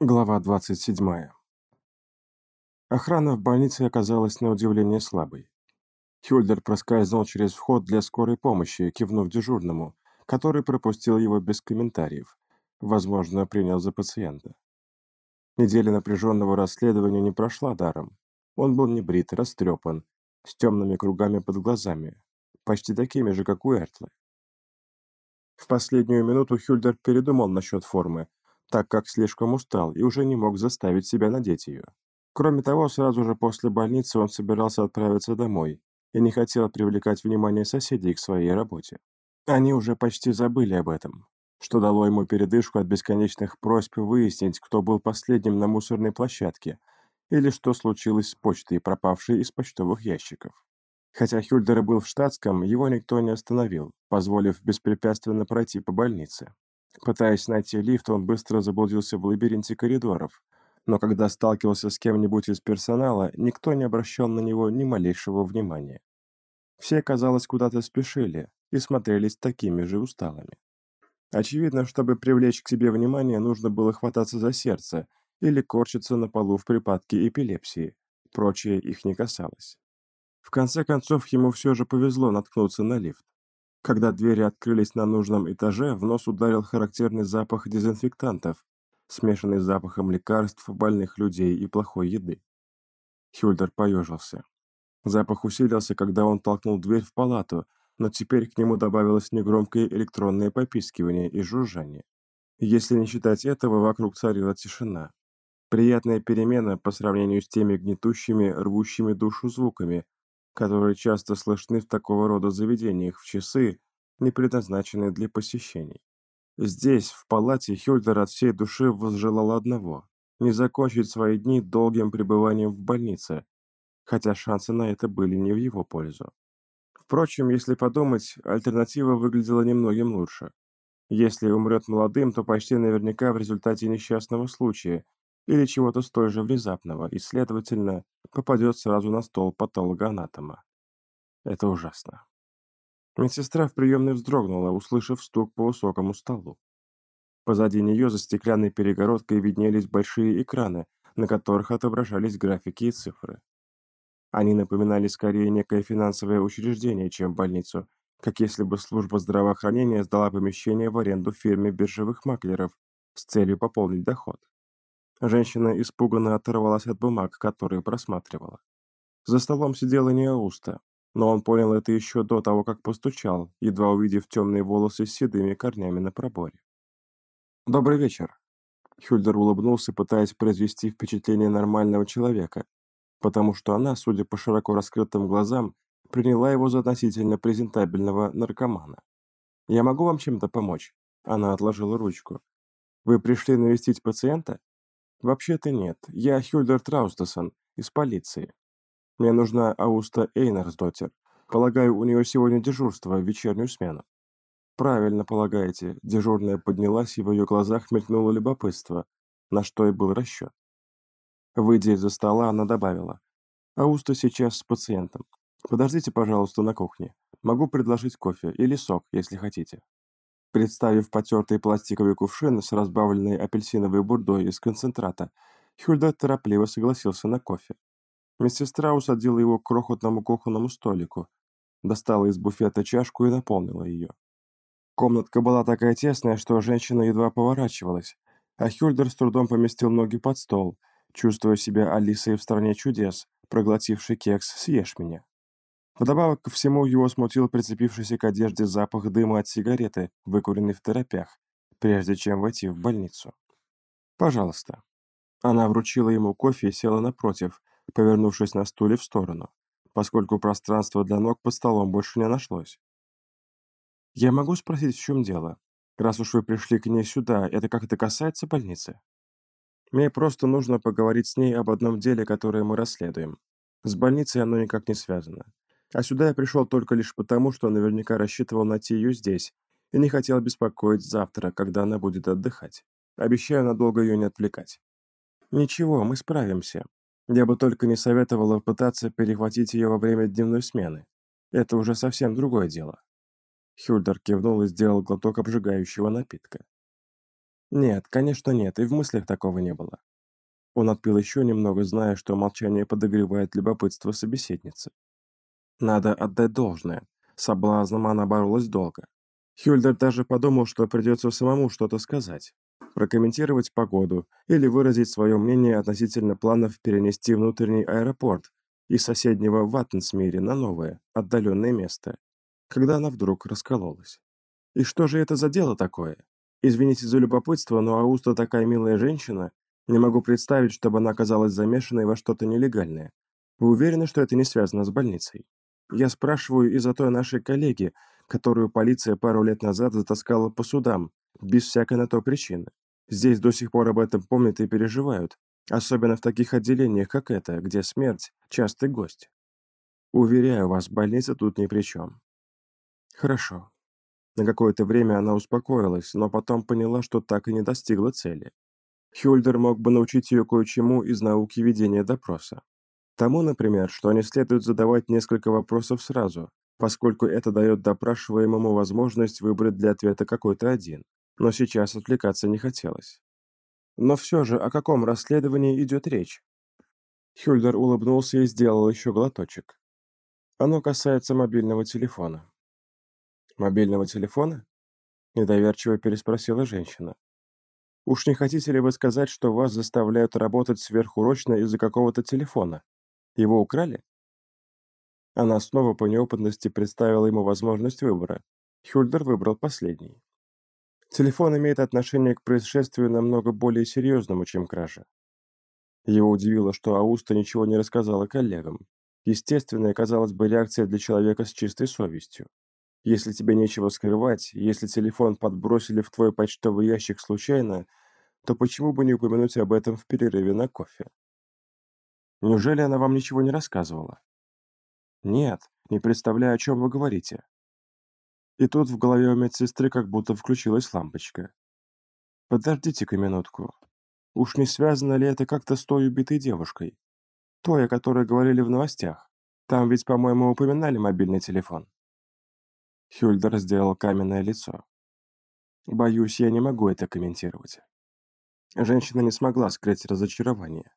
Глава 27. Охрана в больнице оказалась на удивление слабой. Хюльдер проскользнул через вход для скорой помощи, кивнув дежурному, который пропустил его без комментариев. Возможно, принял за пациента. Неделя напряженного расследования не прошла даром. Он был небрит, растрепан, с темными кругами под глазами, почти такими же, как у Эртлы. В последнюю минуту Хюльдер передумал насчет формы, так как слишком устал и уже не мог заставить себя надеть ее. Кроме того, сразу же после больницы он собирался отправиться домой и не хотел привлекать внимание соседей к своей работе. Они уже почти забыли об этом, что дало ему передышку от бесконечных просьб выяснить, кто был последним на мусорной площадке, или что случилось с почтой, пропавшей из почтовых ящиков. Хотя Хюльдер был в штатском, его никто не остановил, позволив беспрепятственно пройти по больнице. Пытаясь найти лифт, он быстро заблудился в лабиринте коридоров, но когда сталкивался с кем-нибудь из персонала, никто не обращал на него ни малейшего внимания. Все, казалось, куда-то спешили и смотрелись такими же усталыми. Очевидно, чтобы привлечь к себе внимание, нужно было хвататься за сердце или корчиться на полу в припадке эпилепсии, прочее их не касалось. В конце концов, ему все же повезло наткнуться на лифт. Когда двери открылись на нужном этаже, в нос ударил характерный запах дезинфектантов, смешанный с запахом лекарств, больных людей и плохой еды. Хюльдер поежился. Запах усилился, когда он толкнул дверь в палату, но теперь к нему добавилось негромкое электронное попискивание и жужжание. Если не считать этого, вокруг царила тишина. Приятная перемена по сравнению с теми гнетущими, рвущими душу звуками, которые часто слышны в такого рода заведениях в часы, не предназначенные для посещений. Здесь, в палате, Хюльдер от всей души возжелал одного – не закончить свои дни долгим пребыванием в больнице, хотя шансы на это были не в его пользу. Впрочем, если подумать, альтернатива выглядела немногим лучше. Если умрет молодым, то почти наверняка в результате несчастного случая или чего-то столь же внезапного, и, следовательно, попадет сразу на стол патологоанатома. Это ужасно. Медсестра в приемной вздрогнула, услышав стук по высокому столу. Позади нее за стеклянной перегородкой виднелись большие экраны, на которых отображались графики и цифры. Они напоминали скорее некое финансовое учреждение, чем больницу, как если бы служба здравоохранения сдала помещение в аренду фирме биржевых маклеров с целью пополнить доход. Женщина испуганно оторвалась от бумаг, которые просматривала. За столом сидела Неауста, но он понял это еще до того, как постучал, едва увидев темные волосы с седыми корнями на проборе. «Добрый вечер!» Хюльдер улыбнулся, пытаясь произвести впечатление нормального человека, потому что она, судя по широко раскрытым глазам, приняла его за относительно презентабельного наркомана. «Я могу вам чем-то помочь?» Она отложила ручку. «Вы пришли навестить пациента?» «Вообще-то нет. Я Хюльдер Траустасон, из полиции. Мне нужна Ауста Эйнарсдоттер. Полагаю, у нее сегодня дежурство в вечернюю смену». «Правильно полагаете». Дежурная поднялась, и в ее глазах мелькнуло любопытство, на что и был расчет. Выйдя из-за стола, она добавила. «Ауста сейчас с пациентом. Подождите, пожалуйста, на кухне. Могу предложить кофе или сок, если хотите». Представив потертый пластиковый кувшин с разбавленной апельсиновой бурдой из концентрата, Хюльда торопливо согласился на кофе. Медсестра усадила его к крохотному кухонному столику, достала из буфета чашку и наполнила ее. Комнатка была такая тесная, что женщина едва поворачивалась, а Хюльдер с трудом поместил ноги под стол, чувствуя себя Алисой в «Стране чудес», проглотивший кекс «Съешь меня». Вдобавок ко всему его смутил прицепившийся к одежде запах дыма от сигареты, выкуренный в торопях, прежде чем войти в больницу. «Пожалуйста». Она вручила ему кофе и села напротив, повернувшись на стуле в сторону, поскольку пространства для ног под столом больше не нашлось. «Я могу спросить, в чем дело? Раз уж вы пришли к ней сюда, это как-то касается больницы?» «Мне просто нужно поговорить с ней об одном деле, которое мы расследуем. С больницей оно никак не связано. А сюда я пришел только лишь потому, что наверняка рассчитывал найти ее здесь и не хотел беспокоить завтра, когда она будет отдыхать. Обещаю надолго ее не отвлекать. Ничего, мы справимся. Я бы только не советовала пытаться перехватить ее во время дневной смены. Это уже совсем другое дело. Хюльдер кивнул и сделал глоток обжигающего напитка. Нет, конечно нет, и в мыслях такого не было. Он отпил еще немного, зная, что молчание подогревает любопытство собеседницы. Надо отдать должное. С соблазном она боролась долго. Хюльдер даже подумал, что придется самому что-то сказать, прокомментировать погоду или выразить свое мнение относительно планов перенести внутренний аэропорт из соседнего Ваттенсмире на новое, отдаленное место, когда она вдруг раскололась. И что же это за дело такое? Извините за любопытство, но Ауста такая милая женщина. Не могу представить, чтобы она оказалась замешанной во что-то нелегальное. Вы уверены, что это не связано с больницей? Я спрашиваю из-за той нашей коллеги, которую полиция пару лет назад затаскала по судам, без всякой на то причины. Здесь до сих пор об этом помнят и переживают, особенно в таких отделениях, как это, где смерть – частый гость. Уверяю вас, больница тут ни при чем. Хорошо. На какое-то время она успокоилась, но потом поняла, что так и не достигла цели. Хюльдер мог бы научить ее кое-чему из науки ведения допроса. Тому, например, что не следует задавать несколько вопросов сразу, поскольку это дает допрашиваемому возможность выбрать для ответа какой-то один. Но сейчас отвлекаться не хотелось. Но все же, о каком расследовании идет речь? Хюльдер улыбнулся и сделал еще глоточек. Оно касается мобильного телефона. Мобильного телефона? Недоверчиво переспросила женщина. Уж не хотите ли вы сказать, что вас заставляют работать сверхурочно из-за какого-то телефона? Его украли? Она снова по неопытности представила ему возможность выбора. Хюльдер выбрал последний. Телефон имеет отношение к происшествию намного более серьезному, чем кража. Его удивило, что Ауста ничего не рассказала коллегам. Естественная, казалось бы, реакция для человека с чистой совестью. Если тебе нечего скрывать, если телефон подбросили в твой почтовый ящик случайно, то почему бы не упомянуть об этом в перерыве на кофе? Неужели она вам ничего не рассказывала? Нет, не представляю, о чем вы говорите. И тут в голове у медсестры как будто включилась лампочка. Подождите-ка минутку. Уж не связано ли это как-то с той убитой девушкой? Той, о которой говорили в новостях. Там ведь, по-моему, упоминали мобильный телефон. Хюльдер сделал каменное лицо. Боюсь, я не могу это комментировать. Женщина не смогла скрыть разочарование.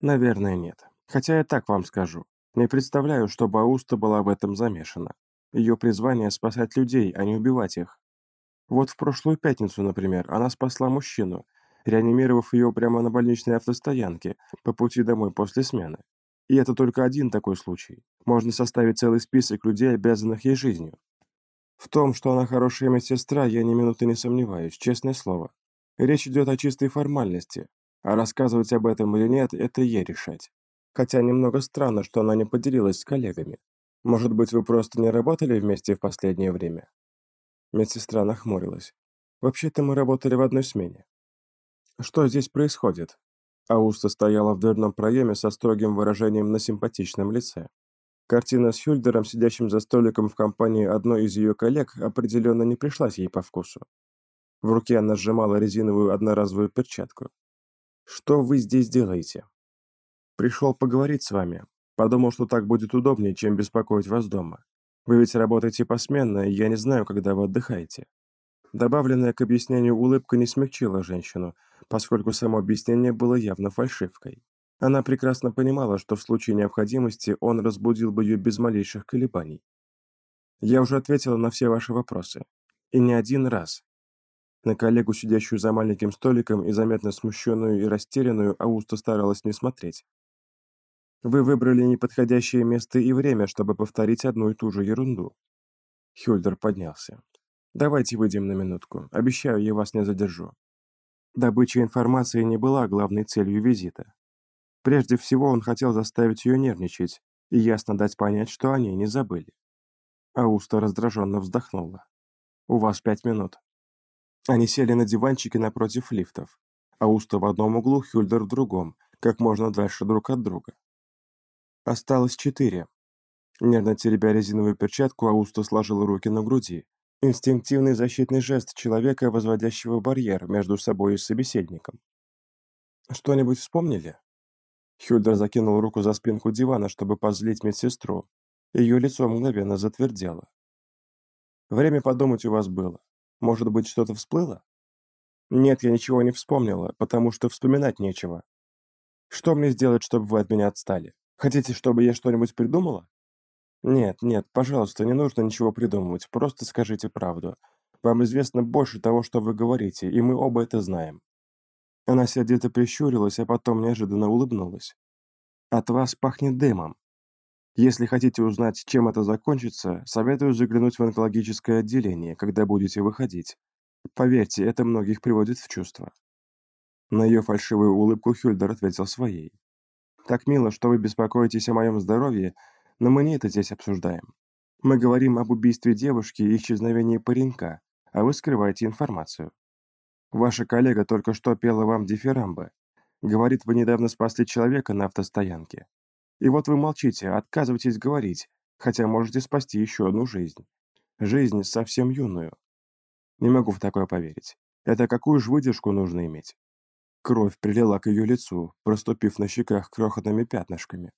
Наверное, нет. Хотя я так вам скажу. Не представляю, что Бауста была в этом замешана. Ее призвание – спасать людей, а не убивать их. Вот в прошлую пятницу, например, она спасла мужчину, реанимировав ее прямо на больничной автостоянке по пути домой после смены. И это только один такой случай. Можно составить целый список людей, обязанных ей жизнью. В том, что она хорошая медсестра, я ни минуты не сомневаюсь, честное слово. Речь идет о чистой формальности, а рассказывать об этом или нет, это ей решать. Хотя немного странно, что она не поделилась с коллегами. Может быть, вы просто не работали вместе в последнее время?» Медсестра нахмурилась. «Вообще-то мы работали в одной смене». «Что здесь происходит?» Ауста стояла в дверном проеме со строгим выражением на симпатичном лице. Картина с Хюльдером, сидящим за столиком в компании одной из ее коллег, определенно не пришлась ей по вкусу. В руке она сжимала резиновую одноразовую перчатку. «Что вы здесь делаете?» «Пришел поговорить с вами. Подумал, что так будет удобнее, чем беспокоить вас дома. Вы ведь работаете посменно, и я не знаю, когда вы отдыхаете». Добавленная к объяснению улыбка не смягчила женщину, поскольку само объяснение было явно фальшивкой. Она прекрасно понимала, что в случае необходимости он разбудил бы ее без малейших колебаний. «Я уже ответила на все ваши вопросы. И не один раз. На коллегу, сидящую за маленьким столиком и заметно смущенную и растерянную, Ауста старалась не смотреть. «Вы выбрали неподходящее место и время, чтобы повторить одну и ту же ерунду». Хюльдер поднялся. «Давайте выйдем на минутку. Обещаю, я вас не задержу». Добыча информации не была главной целью визита. Прежде всего, он хотел заставить ее нервничать и ясно дать понять, что они не забыли. Ауста раздраженно вздохнула. «У вас пять минут». Они сели на диванчике напротив лифтов. Ауста в одном углу, Хюльдер в другом, как можно дальше друг от друга. Осталось четыре. Нервно теребя резиновую перчатку, Ауста сложил руки на груди. Инстинктивный защитный жест человека, возводящего барьер между собой и собеседником. «Что-нибудь вспомнили?» Хюльдер закинул руку за спинку дивана, чтобы позлить медсестру. Ее лицо мгновенно затвердело. «Время подумать у вас было. Может быть, что-то всплыло? Нет, я ничего не вспомнила, потому что вспоминать нечего. Что мне сделать, чтобы вы от меня отстали? Хотите, чтобы я что-нибудь придумала? Нет, нет, пожалуйста, не нужно ничего придумывать, просто скажите правду. Вам известно больше того, что вы говорите, и мы оба это знаем. Она сердито прищурилась, а потом неожиданно улыбнулась. От вас пахнет дымом. Если хотите узнать, чем это закончится, советую заглянуть в онкологическое отделение, когда будете выходить. Поверьте, это многих приводит в чувство. На ее фальшивую улыбку Хюльдер ответил своей. «Так мило, что вы беспокоитесь о моем здоровье, но мы не это здесь обсуждаем. Мы говорим об убийстве девушки и исчезновении паренька, а вы скрываете информацию. Ваша коллега только что пела вам дифирамбы. Говорит, вы недавно спасли человека на автостоянке. И вот вы молчите, отказываетесь говорить, хотя можете спасти еще одну жизнь. Жизнь совсем юную. Не могу в такое поверить. Это какую же выдержку нужно иметь? Кровь прилила к ее лицу, проступив на щеках крохотными пятнышками.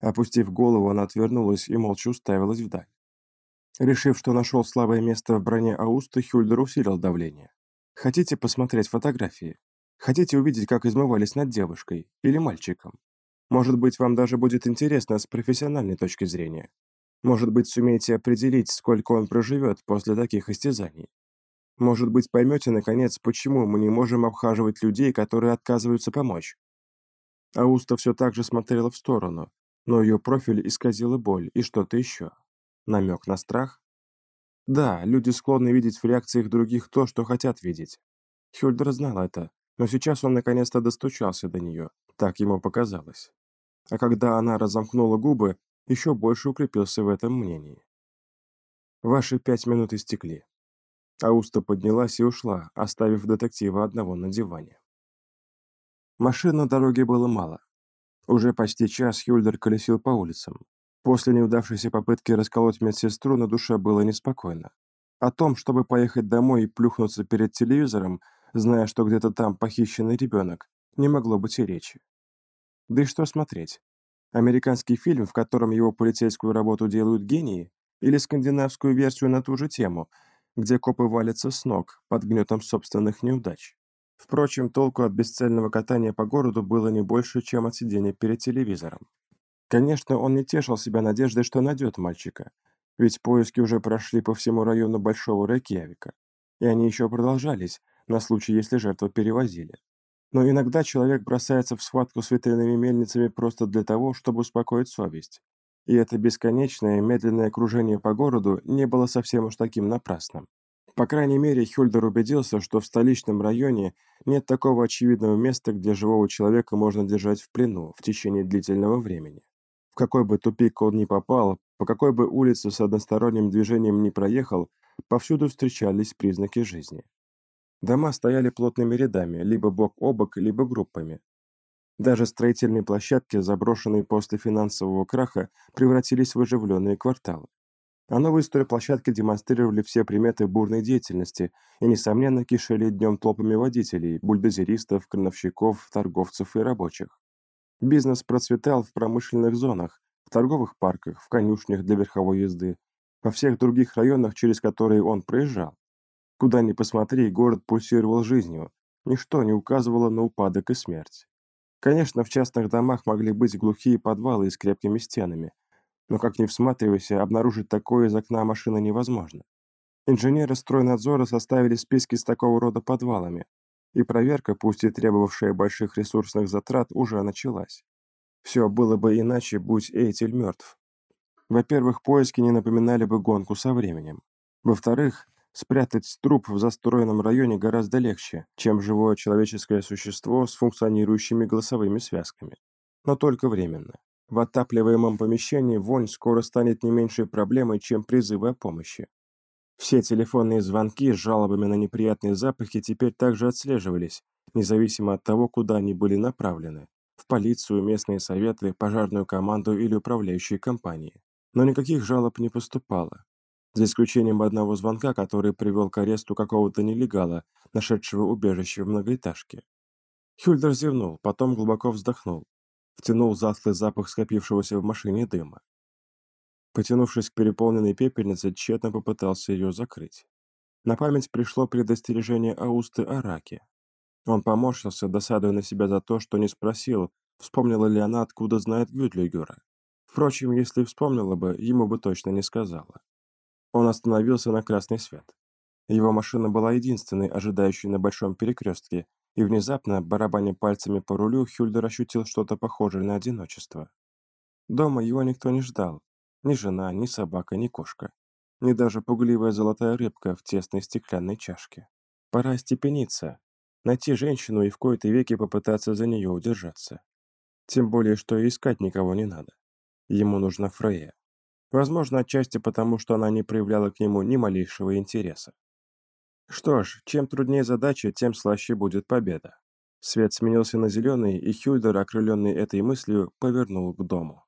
Опустив голову, она отвернулась и молча уставилась вдаль. Решив, что нашел слабое место в броне Ауста, Хюльдер усилил давление. «Хотите посмотреть фотографии? Хотите увидеть, как измывались над девушкой или мальчиком? Может быть, вам даже будет интересно с профессиональной точки зрения. Может быть, сумеете определить, сколько он проживет после таких истязаний. Может быть, поймете, наконец, почему мы не можем обхаживать людей, которые отказываются помочь. Ауста все так же смотрела в сторону, но ее профиль исказила боль и что-то еще. Намек на страх? Да, люди склонны видеть в реакциях других то, что хотят видеть. Хюльдер знал это, но сейчас он наконец-то достучался до нее, так ему показалось. А когда она разомкнула губы, еще больше укрепился в этом мнении. Ваши пять минут истекли. Ауста поднялась и ушла, оставив детектива одного на диване. Машин на дороге было мало. Уже почти час Хюльдер колесил по улицам. После неудавшейся попытки расколоть медсестру на душе было неспокойно. О том, чтобы поехать домой и плюхнуться перед телевизором, зная, что где-то там похищенный ребенок, не могло быть и речи. Да и что смотреть? Американский фильм, в котором его полицейскую работу делают гении, или скандинавскую версию на ту же тему – где копы валятся с ног под гнетом собственных неудач. Впрочем, толку от бесцельного катания по городу было не больше, чем от сидения перед телевизором. Конечно, он не тешил себя надеждой, что найдет мальчика, ведь поиски уже прошли по всему району Большого Рейкьявика, и они еще продолжались, на случай, если жертву перевозили. Но иногда человек бросается в схватку с ветряными мельницами просто для того, чтобы успокоить совесть, и это бесконечное медленное кружение по городу не было совсем уж таким напрасным. По крайней мере, Хюльдер убедился, что в столичном районе нет такого очевидного места, где живого человека можно держать в плену в течение длительного времени. В какой бы тупик он ни попал, по какой бы улице с односторонним движением ни проехал, повсюду встречались признаки жизни. Дома стояли плотными рядами, либо бок о бок, либо группами, даже строительные площадки, заброшенные после финансового краха, превратились в оживленные кварталы. А новые стройплощадки демонстрировали все приметы бурной деятельности и, несомненно, кишели днем толпами водителей, бульдозеристов, крановщиков, торговцев и рабочих. Бизнес процветал в промышленных зонах, в торговых парках, в конюшнях для верховой езды, во всех других районах, через которые он проезжал. Куда ни посмотри, город пульсировал жизнью, ничто не указывало на упадок и смерть. Конечно, в частных домах могли быть глухие подвалы с крепкими стенами, но как ни всматривайся, обнаружить такое из окна машины невозможно. Инженеры стройнадзора составили списки с такого рода подвалами, и проверка, пусть и требовавшая больших ресурсных затрат, уже началась. Все было бы иначе, будь Эйтель мертв. Во-первых, поиски не напоминали бы гонку со временем. Во-вторых, Спрятать труп в застроенном районе гораздо легче, чем живое человеческое существо с функционирующими голосовыми связками. Но только временно. В отапливаемом помещении вонь скоро станет не меньшей проблемой, чем призывы о помощи. Все телефонные звонки с жалобами на неприятные запахи теперь также отслеживались, независимо от того, куда они были направлены – в полицию, местные советы, пожарную команду или управляющие компании. Но никаких жалоб не поступало, за исключением одного звонка, который привел к аресту какого-то нелегала, нашедшего убежище в многоэтажке. Хюльдер зевнул, потом глубоко вздохнул, втянул затхлый запах скопившегося в машине дыма. Потянувшись к переполненной пепельнице, тщетно попытался ее закрыть. На память пришло предостережение Аусты о раке. Он поморщился, досадуя на себя за то, что не спросил, вспомнила ли она, откуда знает Гюдлигера. Впрочем, если вспомнила бы, ему бы точно не сказала. Он остановился на красный свет. Его машина была единственной, ожидающей на большом перекрестке, и внезапно, барабаня пальцами по рулю, Хюльдер ощутил что-то похожее на одиночество. Дома его никто не ждал. Ни жена, ни собака, ни кошка. Ни даже пугливая золотая рыбка в тесной стеклянной чашке. Пора остепениться, найти женщину и в кои-то веки попытаться за нее удержаться. Тем более, что искать никого не надо. Ему нужна Фрея. Возможно, отчасти потому, что она не проявляла к нему ни малейшего интереса. Что ж, чем труднее задача, тем слаще будет победа. Свет сменился на зеленый, и Хюльдер, окрыленный этой мыслью, повернул к дому.